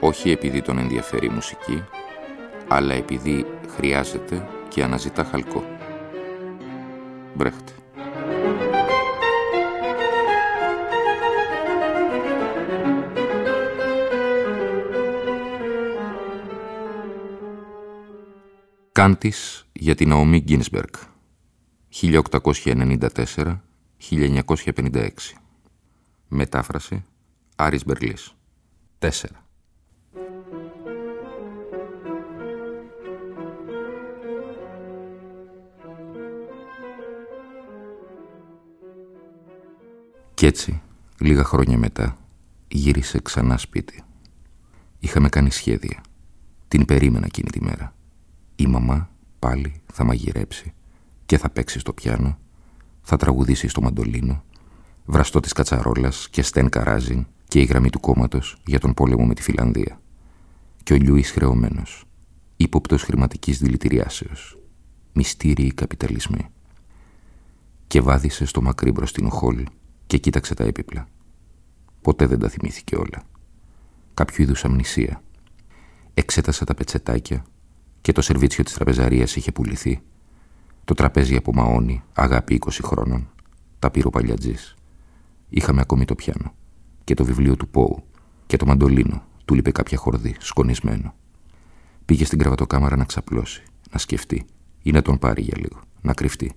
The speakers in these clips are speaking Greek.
όχι επειδή τον ενδιαφέρει η μουσική, αλλά επειδή χρειάζεται και αναζητά χαλκό. Μπρέχτε. Κάντης για την Ναομή Γκίνσμπεργκ 1894-1956 Μετάφραση Άρης Μπερλής 4 Κι έτσι, λίγα χρόνια μετά, γύρισε ξανά σπίτι. Είχαμε κάνει σχέδια. Την περίμενα εκείνη τη μέρα. Η μαμά πάλι θα μαγειρέψει και θα παίξει στο πιάνο, θα τραγουδήσει στο μαντολίνο, βραστό της κατσαρόλας και στέν καράζιν και η γραμμή του κόμματος για τον πόλεμο με τη Φιλανδία. Και ο Λιούις χρεωμένος, ύποπτος χρηματικής δηλητηριάσεως, μυστήριοι καπιταλισμοί. Και βάδισε στο μακρύ μπροστινό χόλ και κοίταξε τα έπιπλα. Ποτέ δεν τα θυμήθηκε όλα. Κάποιο είδους αμνησία. Εξέτασε τα πετσετάκια και το σερβίτσιο της τραπεζαρίας είχε πουληθεί. Το τραπέζι από μαόνι, αγάπη 20 χρόνων. Τα πήρε ο παλιατζής. Είχαμε ακόμη το πιάνο και το βιβλίο του Πόου και το μαντολίνο. Του λείπε κάποια χορδή, σκονισμένο. Πήγε στην κρεβατοκάμαρα να ξαπλώσει, να σκεφτεί ή να τον πάρει για λίγο, να κρυφτεί.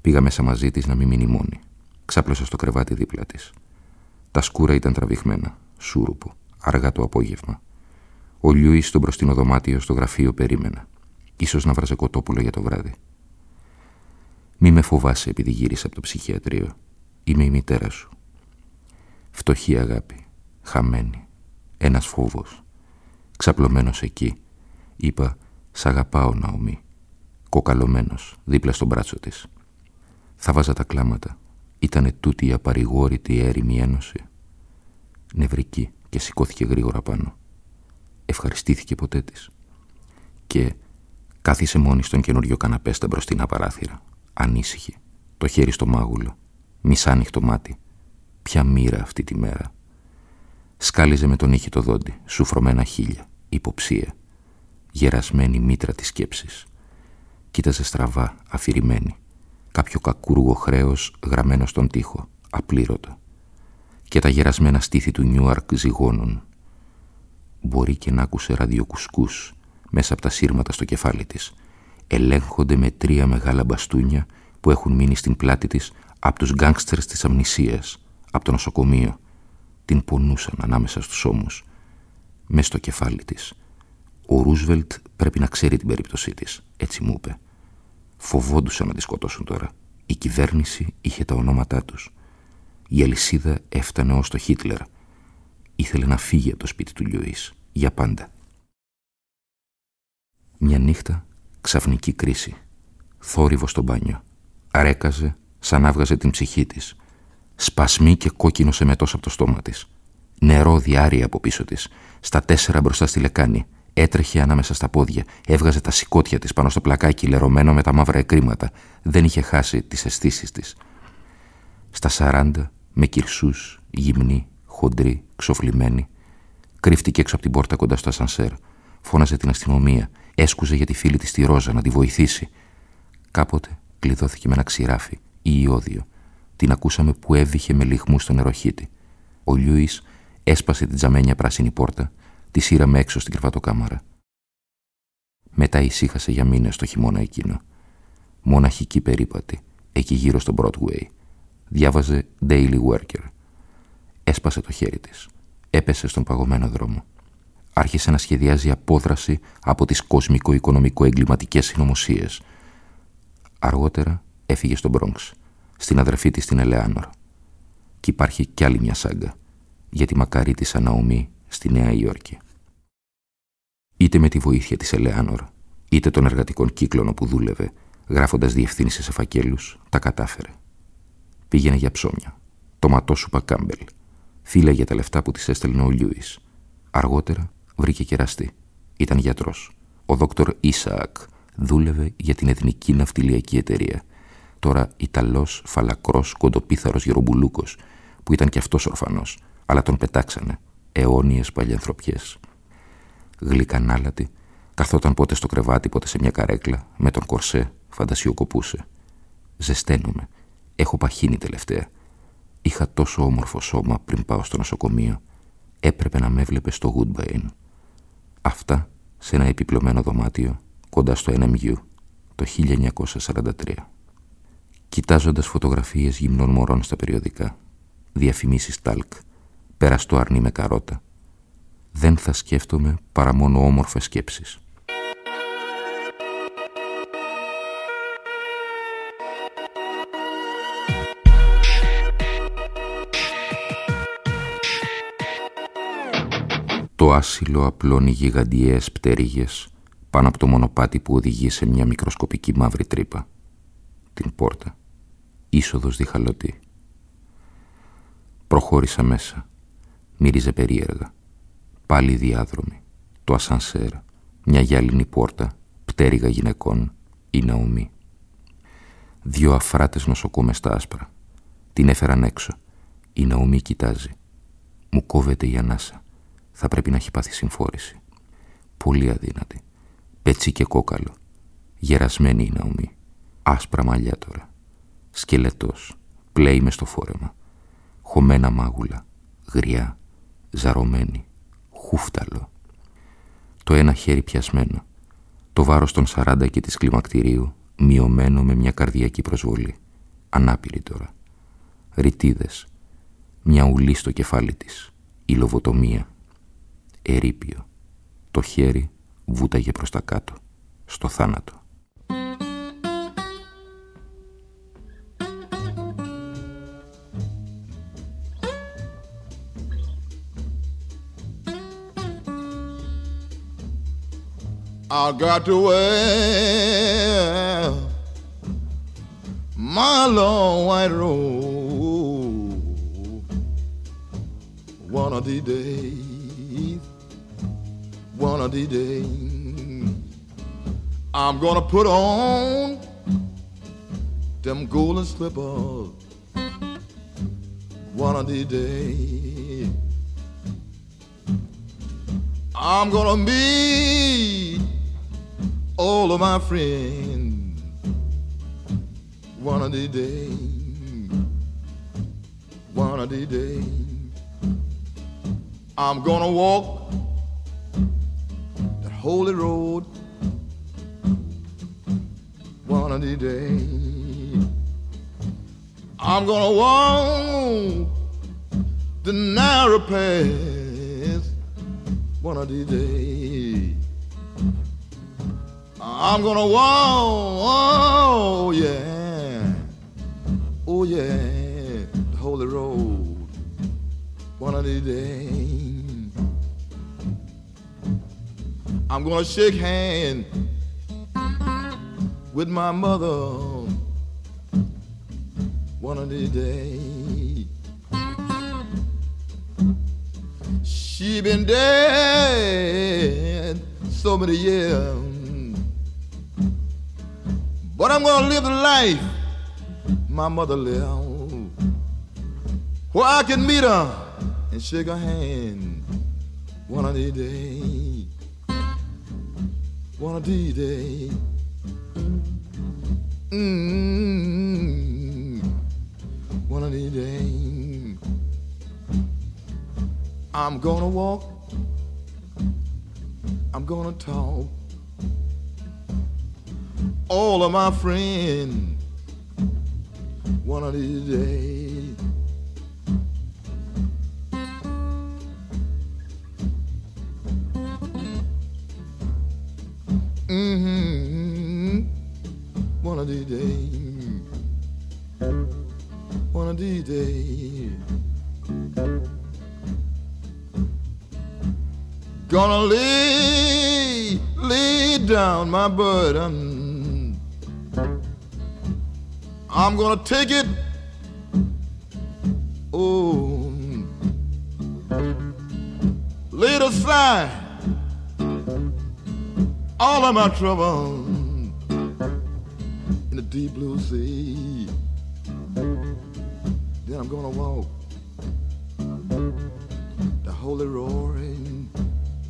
Πήγα μέσα μαζί της να μην μείνει μόνη. Ξάπλωσα στο κρεβάτι δίπλα της. Τα σκούρα ήταν τραβηγμένα, σούρουπο, αργά το απόγευμα. Ο Λιούις στο μπροστινό δωμάτιο στο γραφείο περίμενα. Ίσως να βράζε κοτόπουλο για το βράδυ. Μη με φοβάσαι επειδή γύρισα από το ψυχιατρίο. Είμαι η μητέρα σου. Φτωχή αγάπη, χαμένη, ένας φόβος. Ξαπλωμένος εκεί, είπα «Σ' αγαπάω, Ναομή». Κοκαλωμένος, δίπλα στον μπράτσο της. Θα βάζα τα κλάματα, Ήτανε τούτη η απαρηγόρητη έρημη ένωση. Νευρική και σηκώθηκε γρήγορα πάνω. Ευχαριστήθηκε ποτέ της. Και κάθισε μόνη στον καινούριο καναπέ στα μπροστινά παράθυρα. Ανήσυχη, το χέρι στο μάγουλο, μισάνυχτο μάτι. Ποια μοίρα αυτή τη μέρα. Σκάλιζε με τον ήχη το δόντι, σουφρωμένα χίλια, υποψία. Γερασμένη μήτρα της σκέψης. Κοίταζε στραβά, αφηρημένη κάποιο κακούργο χρέος γραμμένο στον τοίχο, απλήρωτο. Και τα γερασμένα στήθη του Νιούαρκ ζυγώνουν. Μπορεί και να άκουσε ραδιοκουσκούς μέσα από τα σύρματα στο κεφάλι της. Ελέγχονται με τρία μεγάλα μπαστούνια που έχουν μείνει στην πλάτη της από τους γκάγκστερς της αμνησίας, από το νοσοκομείο. Την πονούσαν ανάμεσα στους ώμους. Μες στο κεφάλι της. Ο Ρούσβελτ πρέπει να ξέρει την περίπτωσή της, έτσι μου είπε. Φοβόντουσαν να τη σκοτώσουν τώρα. Η κυβέρνηση είχε τα ονόματά τους. Η αλυσίδα έφτανε ως το Χίτλερ. Ήθελε να φύγει από το σπίτι του Λιούις. Για πάντα. Μια νύχτα, ξαφνική κρίση. Θόρυβο στο μπάνιο. Αρέκαζε, σαν άβγαζε την ψυχή της. Σπασμί και κόκκινο σεμετός από το στόμα της. Νερό διάρρη από πίσω της. Στα τέσσερα μπροστά στη λεκάνη. Έτρεχε ανάμεσα στα πόδια, έβγαζε τα σηκώτια της πάνω στο πλακάκι λερωμένο με τα μαύρα εκρήματα. Δεν είχε χάσει τις αισθήσεις της. Στα σαράντα, με κυρσούς, γυμνή, χοντρή, ξοφλημένη, κρύφτηκε έξω από την πόρτα κοντά στο ασανσέρ. Φώναζε την αστυνομία. Έσκουζε για τη φίλη της τη Ρόζα να τη βοηθήσει. Κάποτε κλειδώθηκε με ένα ξηράφι ή ιόδιο. Την ακούσαμε που έβηχε με λιχμού στον νεροχύτη. Ο Λιούις έσπασε την τζαμένια πράσινη πόρτα Τη σύραμε έξω στην κρεβατοκάμαρα. Μετά ησύχασε για μήνες το χειμώνα εκείνο. Μοναχική περίπατη, εκεί γύρω στο Broadway. Διάβαζε Daily Worker. Έσπασε το χέρι της. Έπεσε στον παγωμένο δρόμο. Άρχισε να σχεδιάζει απόδραση από τις κοσμικο-οικονομικο-εγκληματικές συνωμοσίες. Αργότερα έφυγε στον Bronx, στην αδερφή της την Ελεάνορ. Και υπάρχει κι άλλη μια σάγκα, για τη μακαρή της Αναομή στη Νέα Υόρκη. Είτε με τη βοήθεια της Ελεάνορ, είτε των εργατικών κύκλων όπου δούλευε, γράφοντας διευθύνσεις σε φακέλους, τα κατάφερε. Πήγαινε για ψώμια. Το σου Κάμπελ. Φύλαγε τα λεφτά που της έστελνε ο Λιούις. Αργότερα βρήκε κεραστή. Ήταν γιατρός. Ο δόκτωρ Ισαακ δούλευε για την Εθνική Ναυτιλιακή Εταιρεία. Τώρα Ιταλός, φαλακρός, κοντοπίθαρος γερομπουλούκος, που ήταν κι αυτός ορφανός, αλλά τον πετάξανε. Αιώνιες παλιανθρωπιές. Γλυκανάλατη, καθόταν πότε στο κρεβάτι, πότε σε μια καρέκλα, με τον κορσέ, φαντασιοκοπούσε. Ζεσταίνομαι. Έχω παχύνει τελευταία. Είχα τόσο όμορφο σώμα πριν πάω στο νοσοκομείο. Έπρεπε να με έβλεπε στο Woodbine. Αυτά σε ένα επιπλωμένο δωμάτιο κοντά στο NMU το 1943. Κοιτάζοντας φωτογραφίες γυμνών μωρών στα περιοδικά, διαφημίσεις τάλκ, πέραστο αρνί με καρότα, δεν θα σκέφτομαι παρά μόνο όμορφες σκέψεις. Το άσυλο απλώνει γιγαντιές πτέρυγες πάνω από το μονοπάτι που οδηγεί σε μια μικροσκοπική μαύρη τρύπα. Την πόρτα. Είσοδος διχαλωτή. Προχώρησα μέσα. Μύριζε περίεργα. Πάλι διάδρομη. Το ασανσέρ. Μια γυάλινη πόρτα. Πτέρυγα γυναικών. Η Ναομή. Δυο αφράτες νοσοκόμες στα άσπρα. Την έφεραν έξω. Η Ναομή κοιτάζει. Μου κόβεται η ανάσα. Θα πρέπει να έχει πάθει συμφόρηση. Πολύ αδύνατη. Πέτσι και κόκαλο. Γερασμένη η Ναομή. Άσπρα μαλλιά τώρα. Σκελετός. Πλέει μες στο φόρεμα. Χωμένα μάγουλα. Γριά. Ζαρωμένη. Χούφταλο. Το ένα χέρι πιασμένο. Το βάρος των σαράντα και της κλιμακτηρίου μειωμένο με μια καρδιακή προσβολή. Ανάπηρη τώρα. Ρητίδες. Μια ουλή στο κεφάλι της. Η λοβοτομία. Ερήπιο. Το χέρι βούταγε προς τα κάτω, στο θάνατο. I got to wear my long white robe one of these days, one of these days. I'm gonna put on them golden slippers one of these days. I'm gonna meet all of my friends one of these days. One of these days. I'm gonna walk that holy road one of these days. I'm gonna walk the narrow path one of these days. I'm gonna walk, oh yeah, oh yeah, the holy road one of these days. I'm gonna shake hands with my mother one of these days. She been dead so many years, but I'm gonna live the life my mother lived, where I can meet her and shake her hand one of these days. One of these days. Mm-hmm. One of these days, I'm gonna walk. I'm gonna talk. All of my friends. One of these days. Mm-hmm one of these days, one of these days, gonna live lay down my burden. I'm gonna take it. Oh, lay it aside. All of my trouble in the deep blue sea. Then I'm gonna walk the holy roaring,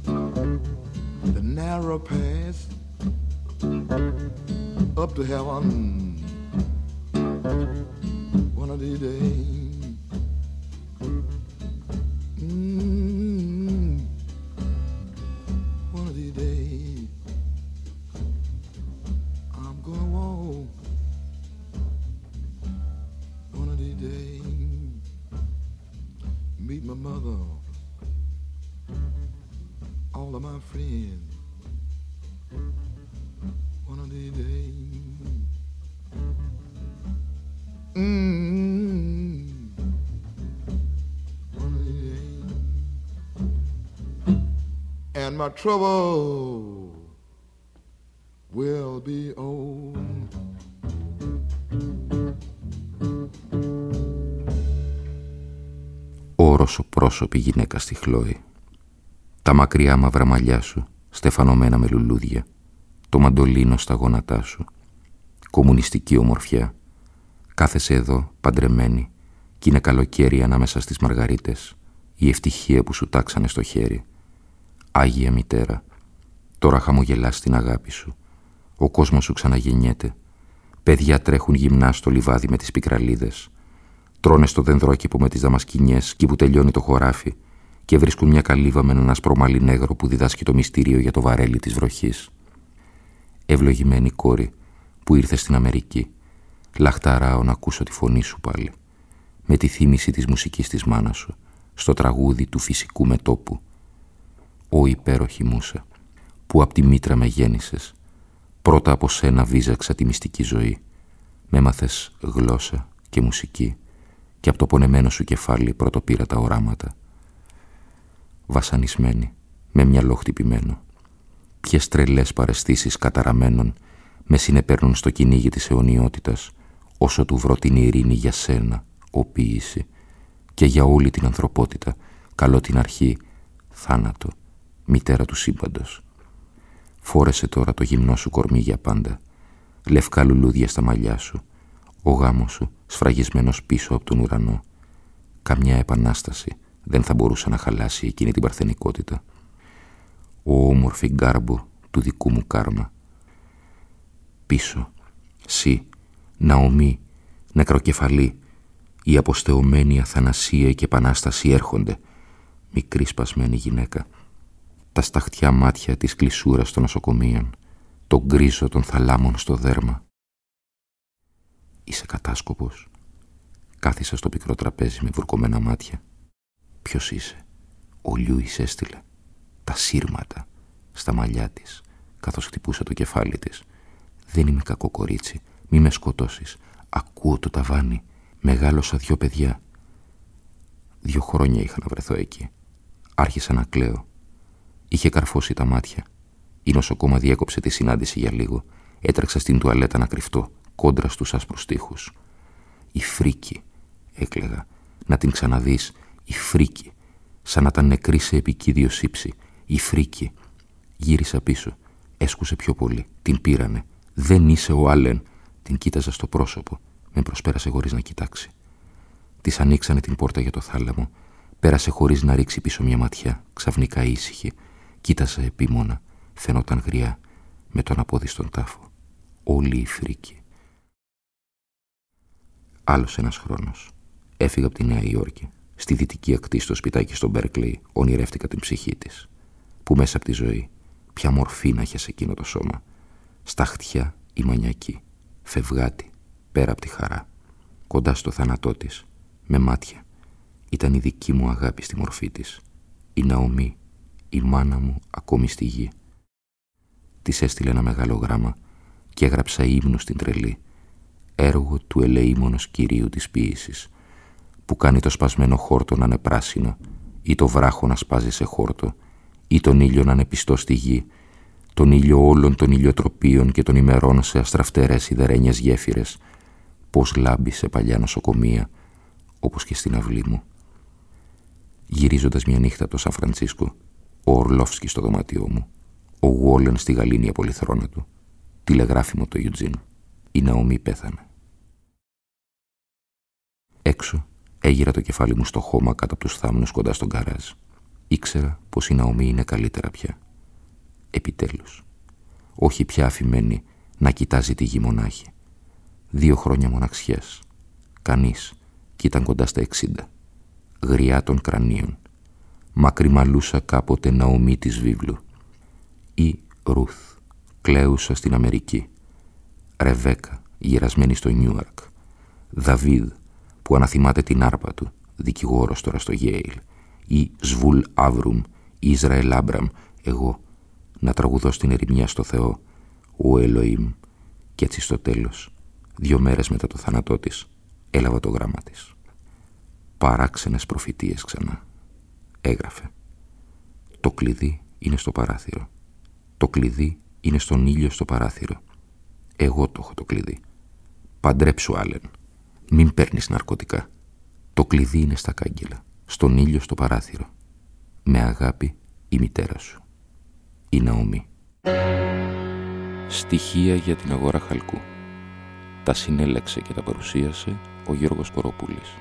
the narrow path up to heaven. One of these days. Mm, one of these days, I'm gonna walk. One of these days, meet my mother, all of my friends. My trouble will be over. Όροσο πρόσωπη γυναίκα στη χλόη. Τα μακριά μαύρα μαλλιά σου, στεφανωμένα με λουλούδια. Το μαντολίνο στα γόνατά σου. Κομμουνιστική ομορφιά. Κάθεσαι εδώ, παντρεμένη, κι είναι καλοκαίρι ανάμεσα στις μαργαρίτες. Η ευτυχία που σου τάξανε στο χέρι. Άγια μητέρα, τώρα χαμογελάς την αγάπη σου. Ο κόσμος σου ξαναγεννιέται. Παιδιά τρέχουν γυμνά στο λιβάδι με τις πικραλίδες. Τρώνε στο δενδρόκηπο με τις δαμασκηνιές κι που τελειώνει το χωράφι και βρίσκουν μια καλύβα με έναν ασπρομαλή νέγρο που διδάσκει το μυστήριο για το βαρέλι της βροχής. Ευλογημένη κόρη που ήρθε στην Αμερική, λαχταράω να ακούσω τη φωνή σου πάλι, με τη θύμηση της μουσικής της μάνας σου, στο τραγούδι του φυσικού μετόπου. Ω υπέροχη μουσα, που απ' τη μήτρα με γέννησες, πρώτα από σένα βίζαξα τη μυστική ζωή, με μάθες γλώσσα και μουσική και από το πονεμένο σου κεφάλι πρωτοπήρα τα οράματα. Βασανισμένη, με μυαλό χτυπημένο, ποιες τρελές παρεστήσεις καταραμένων με συνεπέρνουν στο κυνήγι της αιωνιότητας, όσο του βρω την ειρήνη για σένα, ο ποίηση, και για όλη την ανθρωπότητα, καλό την αρχή, θάνατο, μητέρα του σύμπαντος. Φόρεσε τώρα το γυμνό σου κορμί για πάντα, λευκά λουλούδια στα μαλλιά σου, ο γάμος σου σφραγισμένος πίσω από τον ουρανό. Καμιά επανάσταση δεν θα μπορούσε να χαλάσει εκείνη την παρθενικότητα. Ο όμορφη γκάρμπο του δικού μου κάρμα. Πίσω, σύ, Ναομή, νεκροκεφαλή, η αποστεωμένη αθανασία και επανάσταση έρχονται. Μικρή σπασμένη γυναίκα. Τα σταχτιά μάτια της κλεισούρας των νοσοκομείων, το γκρίζο των θαλάμων στο δέρμα. Είσαι κατάσκοπος. Κάθισα στο πικρό τραπέζι με βουρκωμένα μάτια. Ποιος είσαι; Ο Λιούις έστειλε. Τα σύρματα στα μαλλιά της, καθώς χτυπούσε το κεφάλι της. Δεν είμαι κακό κορίτσι. Μη με σκοτώσεις. Ακούω το ταβάνι. Μεγάλωσα δυο παιδιά. Δυο χρόνια είχα να βρεθώ εκεί. Άρχισα να κλαίω. Είχε καρφώσει τα μάτια. Η νοσοκόμα διέκοψε τη συνάντηση για λίγο. Έτρεξα στην τουαλέτα να κρυφτώ κόντρα στους άσπρους τείχους. «Η φρίκη», έκλαιγα, «να την ξαναδείς, η φρίκη», σαν να ήταν νεκρή σε επικίδιο σύψη. «Η φρίκη». Γύρισα πίσω, έσκουσε πιο πολύ, την πήρανε. «Δεν είσαι ο Άλεν», την κοίταζα στο πρόσωπο, με προσπέρασε χωρίς να κοιτάξει. Της ανοίξανε την πόρτα για το θάλαμο, πέρασε χωρίς να ρίξει πίσω μια ματιά, ξαφνικά ήσυχη, κοίταζε επίμονα, φαινόταν γριά, με τον απόδι στον τάφο. Όλη η φρίκη. Άλλος ένας χρόνος. Έφυγα από τη Νέα Υόρκη. Στη δυτική ακτή στο σπιτάκι στο Μπέρκλεϊ ονειρεύτηκα την ψυχή της. Που μέσα από τη ζωή, ποια μορφή να είχε σε εκείνο το σώμα. Σταχτιά η μανιακή. Φευγάτη, πέρα από τη χαρά. Κοντά στο θάνατό της, με μάτια. Ήταν η δική μου αγάπη στη μορφή της. Η Ναομή, η μάνα μου ακόμη στη γη. Της έστειλε ένα μεγάλο γράμμα και έγραψα ύμνο στην τρελή έργο του ελεήμονος κυρίου της ποίησης, που κάνει το σπασμένο χόρτο να είναι πράσινο ή το βράχο να σπάζει σε χόρτο ή τον ήλιο να είναι πιστό στη γη, τον ήλιο όλων των ηλιοτροπίων και των ημερών σε αστραφτερές ιδερένιες γέφυρες, πώς λάμπει σε παλιά νοσοκομεία, όπως και στην αυλή μου. Γυρίζοντας μια νύχτα από το Σαν Φρανσίσκο, ο Ορλόφσκι στο δωμάτιό μου, ο Γουόλεν στη γαλήνια πολυθρόνα του, τηλεγράφει μου το Ιουτζίν. Η Ναομή πέθανε. Έξω έγειρα το κεφάλι μου στο χώμα κάτω από τους θάμνους κοντά στον καράζ. Ήξερα πως η Ναομή είναι καλύτερα πια. Επιτέλους. Όχι πια αφημένη να κοιτάζει τη γη μονάχη. Δύο χρόνια μοναξιές. Κανείς κι ήταν κοντά στα εξήντα. Γριά των κρανίων. Μακριμαλούσα κάποτε Ναομή της βίβλου. Ή Ρουθ, κλαίουσα στην Αμερική. Ρεβέκα, γυρασμένη στο Νιούαρκ. Δαβίδ, που αναθυμάται την άρπα του, δικηγόρος τώρα στο Γέιλ. Ή Σβουλ Άβρουμ, Ισραήλ Άμπραμ, εγώ, να τραγουδώ στην ερημιά στο Θεό, ο Ελοήμ, κι έτσι στο τέλος, δύο μέρες μετά το θάνατό της, έλαβα το γράμμα της. Παράξενες προφητείες ξανά. Έγραφε. Το κλειδί είναι στο παράθυρο. Το κλειδί είναι στον ήλιο στο παράθυρο. Εγώ το έχω το κλειδί. Παντρέψου, Άλεν. Μην παίρνεις ναρκωτικά. Το κλειδί είναι στα κάγκελα. Στον ήλιο στο παράθυρο. Με αγάπη η μητέρα σου. Η Ναομή. Στοιχεία για την αγορά χαλκού. Τα συνέλεξε και τα παρουσίασε ο Γιώργος Κοροπούλης.